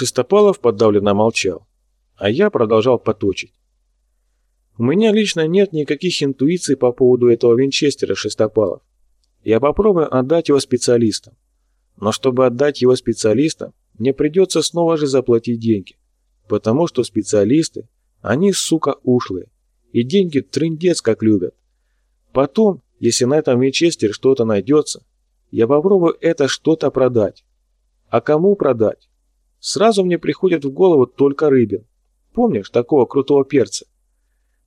Шестопалов подавленно молчал, а я продолжал поточить. У меня лично нет никаких интуиций по поводу этого винчестера Шестопалов. Я попробую отдать его специалистам. Но чтобы отдать его специалистам, мне придется снова же заплатить деньги. Потому что специалисты, они, сука, ушлые. И деньги трындец как любят. Потом, если на этом Винчестере что-то найдется, я попробую это что-то продать. А кому продать? Сразу мне приходит в голову только Рыбин. Помнишь такого крутого перца?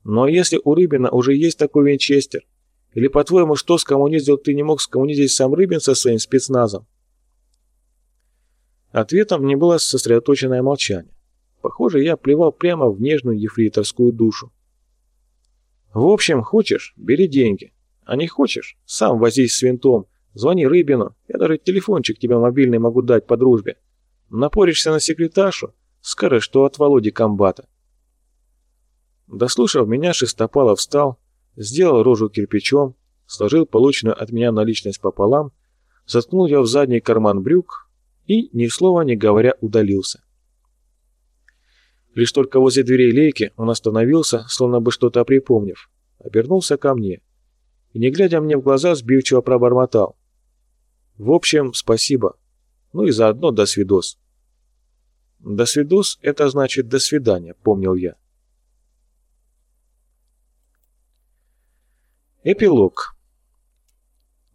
Но если у Рыбина уже есть такой Винчестер, или, по-твоему, что скоммуниздил ты не мог скоммуниздить сам Рыбин со своим спецназом? Ответом мне было сосредоточенное молчание. Похоже, я плевал прямо в нежную ефрейторскую душу. В общем, хочешь – бери деньги. А не хочешь – сам возись с винтом, звони Рыбину, я даже телефончик тебе мобильный могу дать по дружбе. Напоришься на секретаршу, скажешь, что от Володи комбата. Дослушав меня, Шестопалов встал, сделал рожу кирпичом, сложил полученную от меня наличность пополам, заткнул ее в задний карман брюк и, ни слова не говоря, удалился. Лишь только возле дверей лейки он остановился, словно бы что-то припомнив, обернулся ко мне и, не глядя мне в глаза, сбивчиво пробормотал. «В общем, спасибо. Ну и заодно до свидос». «До свидос» — это значит «до свидания», — помнил я. Эпилог.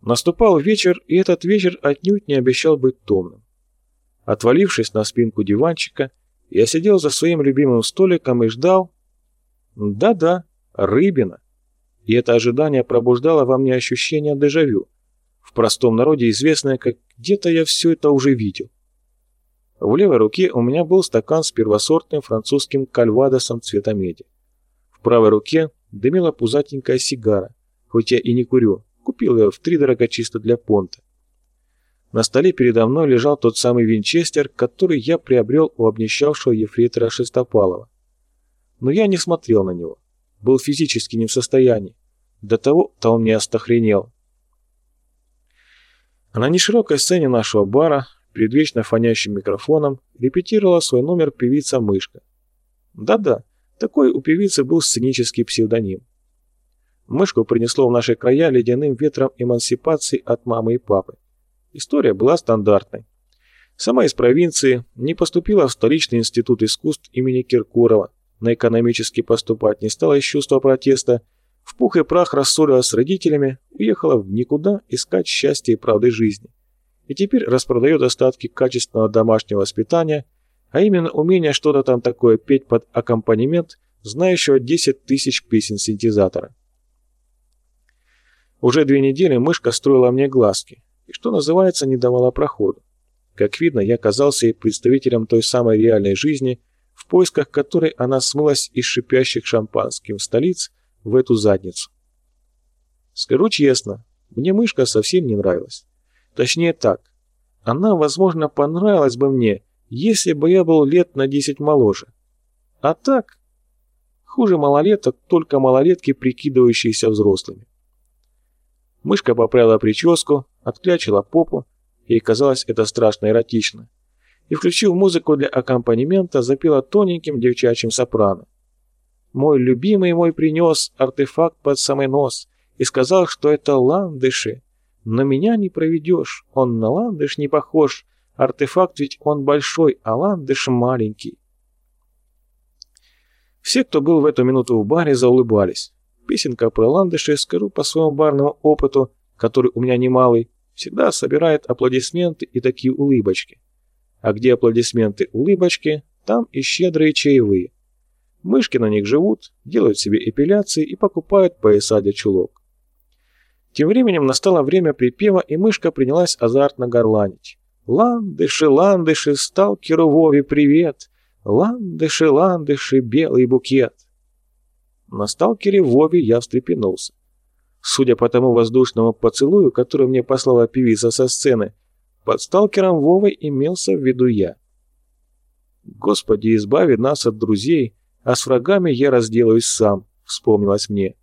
Наступал вечер, и этот вечер отнюдь не обещал быть томным. Отвалившись на спинку диванчика, я сидел за своим любимым столиком и ждал... Да-да, Рыбина. И это ожидание пробуждало во мне ощущение дежавю, в простом народе известное как «где-то я все это уже видел». В левой руке у меня был стакан с первосортным французским кальвадосом цвета меди. В правой руке дымила пузатенькая сигара, хоть я и не курю, купил ее втридорого чисто для понта. На столе передо мной лежал тот самый винчестер, который я приобрел у обнищавшего ефрейтора Шестопалова. Но я не смотрел на него, был физически не в состоянии. До того-то он мне остохренел. А на неширокой сцене нашего бара перед вечно фонящим микрофоном репетировала свой номер певица Мышка. Да-да, такой у певицы был сценический псевдоним. Мышку принесло в наши края ледяным ветром эмансипации от мамы и папы. История была стандартной. Сама из провинции не поступила в столичный институт искусств имени Киркорова, на экономический поступать не стала из чувства протеста, в пух и прах рассорилась с родителями, уехала в никуда искать счастья и правды жизни и теперь распродает остатки качественного домашнего воспитания, а именно умение что-то там такое петь под аккомпанемент знающего 10 тысяч песен синтезатора. Уже две недели мышка строила мне глазки и, что называется, не давала проходу. Как видно, я казался ей представителем той самой реальной жизни, в поисках которой она смылась из шипящих шампанским столиц в эту задницу. Скажу честно, мне мышка совсем не нравилась. Точнее так, она, возможно, понравилась бы мне, если бы я был лет на 10 моложе. А так, хуже малолеток, только малолетки, прикидывающиеся взрослыми. Мышка поправила прическу, отклячила попу, ей казалось это страшно эротично, и, включив музыку для аккомпанемента, запела тоненьким девчачьим сопрано. «Мой любимый мой принес артефакт под самый нос и сказал, что это ландыши, но меня не проведешь, он на ландыш не похож. Артефакт ведь он большой, а ландыш маленький. Все, кто был в эту минуту в баре, заулыбались. Песенка про ландыши, скажу по своему барному опыту, который у меня немалый, всегда собирает аплодисменты и такие улыбочки. А где аплодисменты улыбочки, там и щедрые чаевые. Мышки на них живут, делают себе эпиляции и покупают пояса для чулок. Тем временем настало время припева, и мышка принялась азартно горланить. «Ландыши, ландыши, сталкеру Вове привет! Ландыши, ландыши, белый букет!» На сталкере Вове я встрепенулся. Судя по тому воздушному поцелую, который мне послала певица со сцены, под сталкером Вовой имелся в виду я. «Господи, избави нас от друзей, а с врагами я разделаюсь сам», — вспомнилось мне.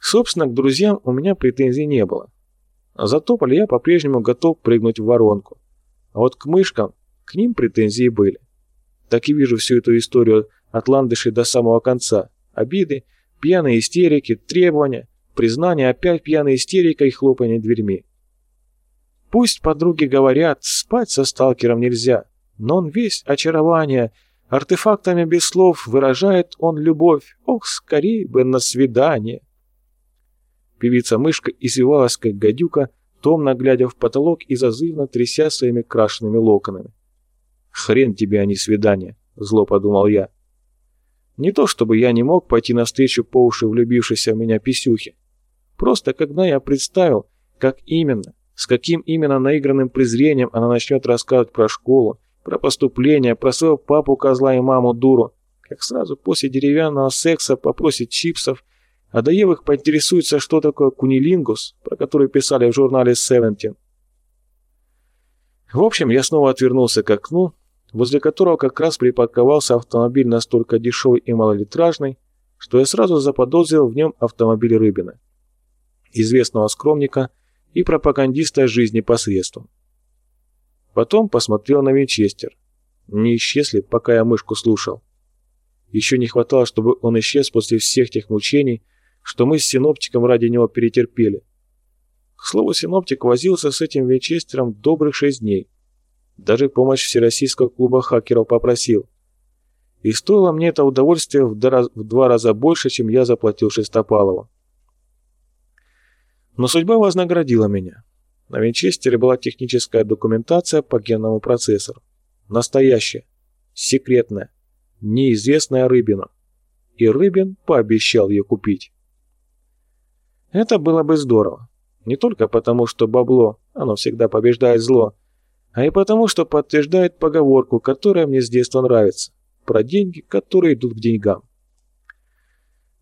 Собственно, к друзьям у меня претензий не было. За тополь я по-прежнему готов прыгнуть в воронку. А вот к мышкам К ним претензии были. Так и вижу всю эту историю от ландышей до самого конца. Обиды, пьяные истерики, требования, признание, опять пьяная истерика и хлопание дверьми. Пусть подруги говорят, спать со сталкером нельзя, но он весь очарование, артефактами без слов выражает он любовь. Ох, скорее бы на свидание. Певица-мышка извивалась, как гадюка, томно глядя в потолок и зазывно тряся своими крашенными локонами. «Хрен тебе, а не свидание», — зло подумал я. Не то чтобы я не мог пойти навстречу по уши влюбившейся в меня писюхи. Просто когда я представил, как именно, с каким именно наигранным презрением она начнет рассказывать про школу, про поступление, про своего папу козла и маму дуру, как сразу после деревянного секса попросит чипсов, а Даевых поинтересуется, что такое кунилингус, про который писали в журнале «Севентин». В общем, я снова отвернулся к окну, возле которого как раз припарковался автомобиль настолько дешевый и малолитражный, что я сразу заподозрил в нем автомобиль Рыбина, известного скромника и пропагандиста жизни посредством. Потом посмотрел на Винчестер. Не исчез ли, пока я мышку слушал? Еще не хватало, чтобы он исчез после всех тех мучений, что мы с синоптиком ради него перетерпели. К слову, синоптик возился с этим Винчестером добрых шесть дней. Даже помощь Всероссийского клуба хакеров попросил. И стоило мне это удовольствие в два раза больше, чем я заплатил Шестопалову. Но судьба вознаградила меня. На Винчестере была техническая документация по генному процессору. Настоящая, секретная, неизвестная Рыбину. И Рыбин пообещал ее купить. Это было бы здорово. Не только потому, что бабло, оно всегда побеждает зло, а и потому, что подтверждает поговорку, которая мне с детства нравится, про деньги, которые идут к деньгам.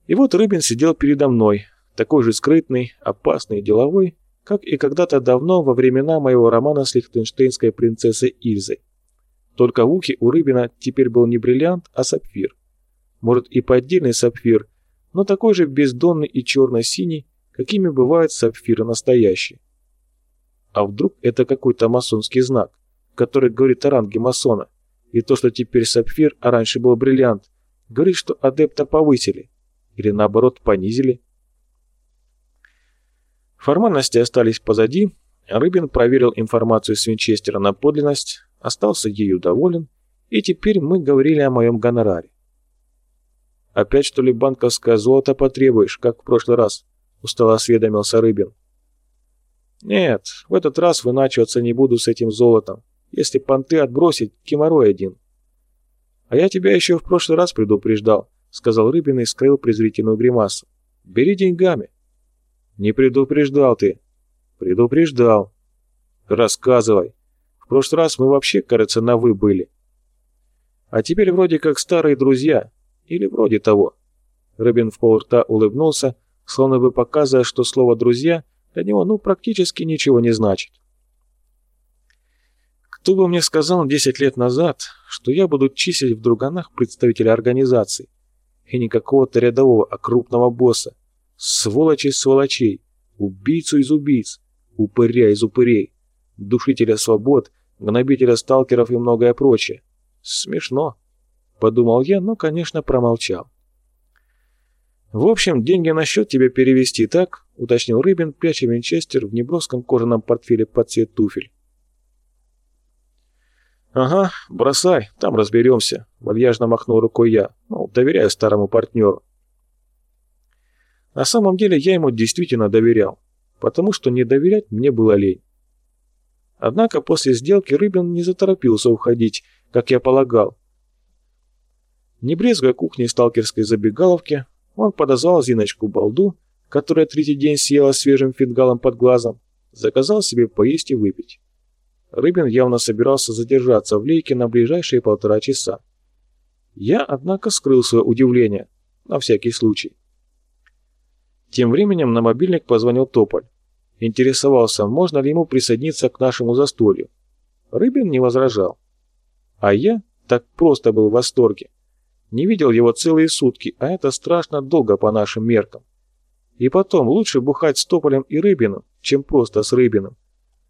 И вот Рыбин сидел передо мной, такой же скрытный, опасный и деловой, как и когда-то давно во времена моего романа с лихтенштейнской принцессой Ильзой. Только в ухе у Рыбина теперь был не бриллиант, а сапфир. Может и поддельный сапфир, но такой же бездонный и черно-синий, какими бывают сапфиры настоящие. А вдруг это какой-то масонский знак, который говорит о ранге масона, и то, что теперь сапфир, а раньше был бриллиант, говорит, что адепта повысили, или наоборот понизили. Формальности остались позади, Рыбин проверил информацию с Винчестера на подлинность, остался ею доволен, и теперь мы говорили о моем гонораре. «Опять, что ли, банковское золото потребуешь, как в прошлый раз?» — устало осведомился Рыбин. «Нет, в этот раз выначиваться не буду с этим золотом. Если понты отбросить, геморрой один». «А я тебя еще в прошлый раз предупреждал», — сказал Рыбин и скрыл презрительную гримасу. «Бери деньгами». «Не предупреждал ты». «Предупреждал». «Рассказывай. В прошлый раз мы вообще, кажется, на «вы» были». «А теперь вроде как старые друзья. Или вроде того». Рыбин в полрта улыбнулся, словно бы показывая, что слово «друзья» для него ну практически ничего не значит. Кто бы мне сказал 10 лет назад, что я буду числить в друганах представителя организации, и не какого-то рядового, а крупного босса, сволочи из сволочей, убийцу из убийц, упыря из упырей, душителя свобод, гнобителя сталкеров и многое прочее. Смешно, подумал я, но, конечно, промолчал. «В общем, деньги на счет тебе перевести, так?» — уточнил Рыбин, пряча винчестер в неброском кожаном портфеле под цвет туфель. «Ага, бросай, там разберемся», — вальяжно махнул рукой я, мол, доверяю старому партнеру. На самом деле я ему действительно доверял, потому что не доверять мне было лень. Однако после сделки Рыбин не заторопился уходить, как я полагал. Не брезгуя кухней сталкерской забегаловки, он подозвал Зиночку Балду, которая третий день съела свежим фингалом под глазом, заказал себе поесть и выпить. Рыбин явно собирался задержаться в лейке на ближайшие полтора часа. Я, однако, скрыл свое удивление, на всякий случай. Тем временем на мобильник позвонил Тополь. Интересовался, можно ли ему присоединиться к нашему застолью. Рыбин не возражал. А я так просто был в восторге. Не видел его целые сутки, а это страшно долго по нашим меркам. И потом, лучше бухать с Тополем и Рыбиным, чем просто с Рыбиным.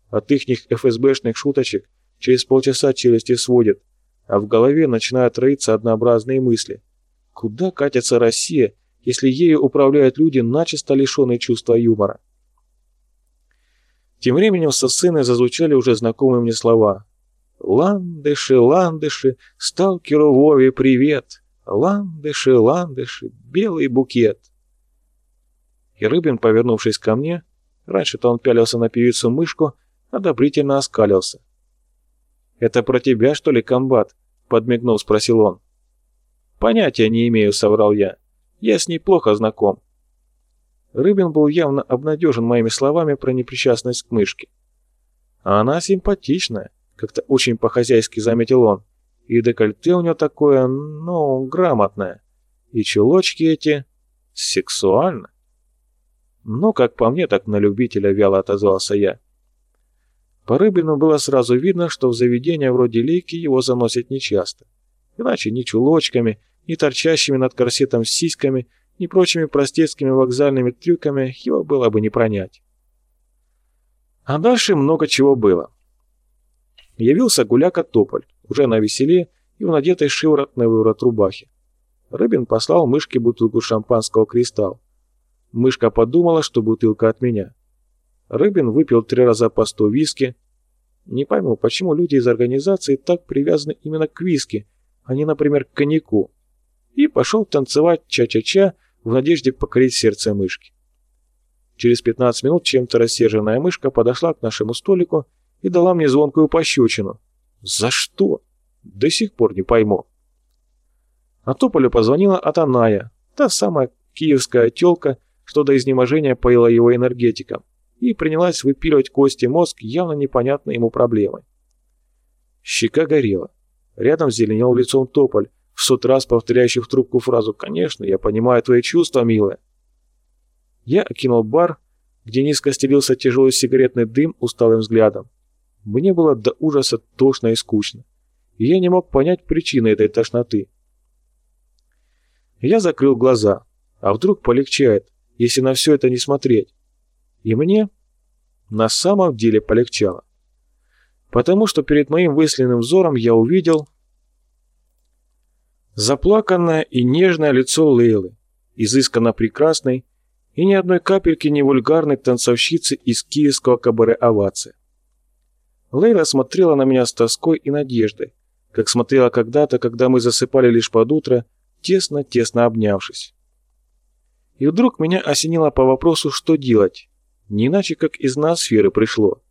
От ихних ФСБшных шуточек через полчаса челюсти сводит, а в голове начинают роиться однообразные мысли. Куда катится Россия, если ею управляют люди, начисто лишенные чувства юмора? Тем временем со сцены зазвучали уже знакомые мне слова. «Ландыши, ландыши, сталкеру Вове привет! Ландыши, ландыши, белый букет!» И Рыбин, повернувшись ко мне, раньше-то он пялился на певицу-мышку, одобрительно оскалился. «Это про тебя, что ли, комбат?» — подмигнул, спросил он. «Понятия не имею», — соврал я. «Я с ней плохо знаком». Рыбин был явно обнадежен моими словами про непричастность к мышке. «А она симпатичная», — как-то очень по-хозяйски заметил он. «И декольте у нее такое, ну, грамотное. И чулочки эти... сексуально». «Ну, как по мне, так на любителя», — вяло отозвался я. По Рыбину было сразу видно, что в заведения вроде лейки его заносят нечасто. Иначе ни чулочками, ни торчащими над корсетом сиськами, ни прочими простецкими вокзальными трюками его было бы не пронять. А дальше много чего было. Явился гуляка Тополь, уже на веселе и в надетой шиворот на выворот рубахе. Рыбин послал мышке бутылку шампанского «Кристалл». Мышка подумала, что бутылка от меня. Рыбин выпил три раза по сто виски. Не пойму, почему люди из организации так привязаны именно к виски, а не, например, к коньяку. И пошел танцевать ча-ча-ча в надежде покорить сердце мышки. Через 15 минут чем-то рассерженная мышка подошла к нашему столику и дала мне звонкую пощечину. За что? До сих пор не пойму. А Тополю позвонила Атаная, та самая киевская тёлка, что до изнеможения поила его энергетиком и принялась выпиливать кости мозг явно непонятной ему проблемой. Щека горела. Рядом зеленел лицом тополь, в сот раз повторяющий в трубку фразу «Конечно, я понимаю твои чувства, милая». Я окинул бар, где низко стелился тяжелый сигаретный дым усталым взглядом. Мне было до ужаса тошно и скучно, и я не мог понять причины этой тошноты. Я закрыл глаза, а вдруг полегчает, если на все это не смотреть. И мне на самом деле полегчало. Потому что перед моим мысленным взором я увидел заплаканное и нежное лицо Лейлы, изысканно прекрасной и ни одной капельки не вульгарной танцовщицы из киевского кабаре «Овация». Лейла смотрела на меня с тоской и надеждой, как смотрела когда-то, когда мы засыпали лишь под утро, тесно-тесно обнявшись. И вдруг меня осенило по вопросу, что делать, не иначе, как из ноосферы пришло.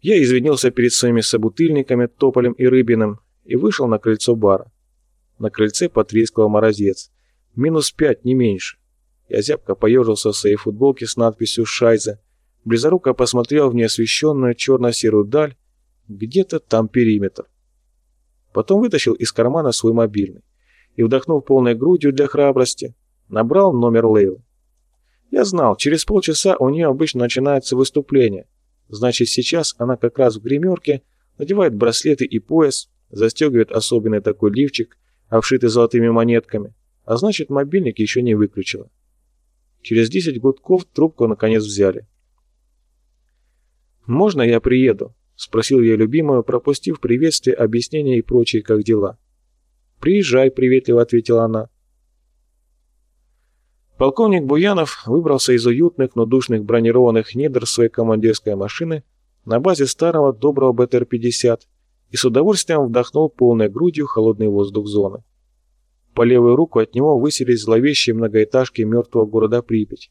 Я извинился перед своими собутыльниками, Тополем и Рыбиным, и вышел на крыльцо бара. На крыльце потрескал морозец. Минус пять, не меньше. Я зябко поежился в своей футболке с надписью «Шайзе», близоруко посмотрел в неосвещенную черно-серую даль, где-то там периметр. Потом вытащил из кармана свой мобильный и, вдохнув полной грудью для храбрости, набрал номер Лейлы. Я знал, через полчаса у нее обычно начинается выступление. Значит, сейчас она как раз в гримерке, надевает браслеты и пояс, застегивает особенный такой лифчик, обшитый золотыми монетками, а значит, мобильник еще не выключила. Через 10 гудков трубку наконец взяли. «Можно я приеду?» — спросил я любимую, пропустив приветствие, объяснения и прочие, как дела. «Приезжай», — приветливо ответила она. Полковник Буянов выбрался из уютных, но душных бронированных недр своей командирской машины на базе старого доброго БТР-50 и с удовольствием вдохнул полной грудью холодный воздух зоны. По левую руку от него высились зловещие многоэтажки мертвого города Припять.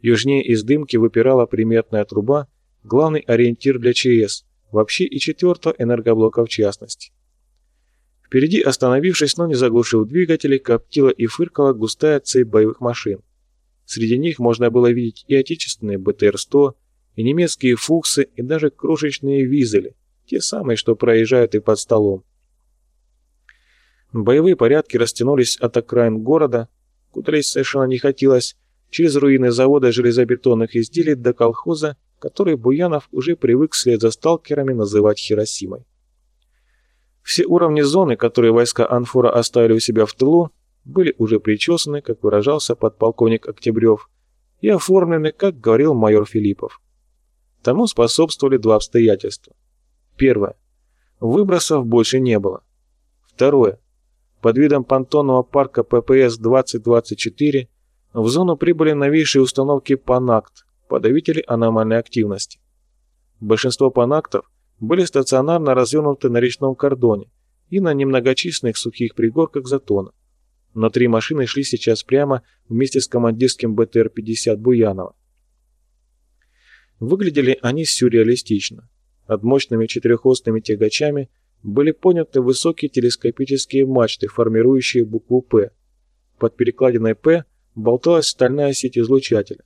Южнее из дымки выпирала приметная труба, главный ориентир для ЧС, вообще и четвертого энергоблока в частности. Впереди, остановившись, но не заглушив двигатели, коптила и фыркала густая цепь боевых машин. Среди них можно было видеть и отечественные БТР-100, и немецкие фуксы, и даже крошечные визели, те самые, что проезжают и под столом. Боевые порядки растянулись от окраин города, куда лезть совершенно не хотелось, через руины завода железобетонных изделий до колхоза, который Буянов уже привык вслед за сталкерами называть Хиросимой. Все уровни зоны, которые войска Анфора оставили у себя в тылу, были уже причесаны, как выражался подполковник Октябрев, и оформлены, как говорил майор Филиппов. Тому способствовали два обстоятельства. Первое. Выбросов больше не было. Второе. Под видом понтонного парка ППС-2024 в зону прибыли новейшие установки ПАНАКТ, подавители аномальной активности. Большинство ПАНАКТов были стационарно развернуты на речном кордоне и на немногочисленных сухих пригорках Затона. Но три машины шли сейчас прямо вместе с командирским БТР-50 Буянова. Выглядели они сюрреалистично. Над мощными четырехосными тягачами были поняты высокие телескопические мачты, формирующие букву «П». Под перекладиной «П» болталась стальная сеть излучателя.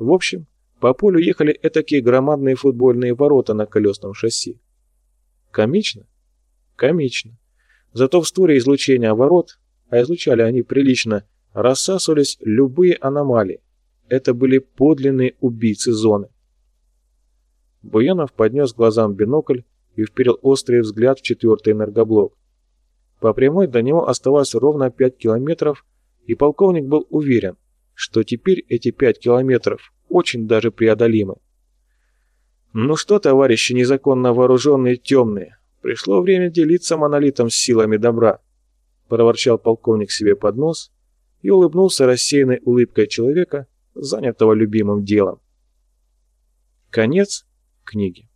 В общем, по полю ехали этакие громадные футбольные ворота на колесном шасси. Комично? Комично. Зато в створе излучения ворот, а излучали они прилично, рассасывались любые аномалии. Это были подлинные убийцы зоны. Буянов поднес глазам бинокль и вперил острый взгляд в четвертый энергоблок. По прямой до него оставалось ровно 5 километров, и полковник был уверен, что теперь эти 5 километров очень даже преодолимы. «Ну что, товарищи незаконно вооруженные темные, пришло время делиться монолитом с силами добра», проворчал полковник себе под нос и улыбнулся рассеянной улыбкой человека, занятого любимым делом. Конец книги.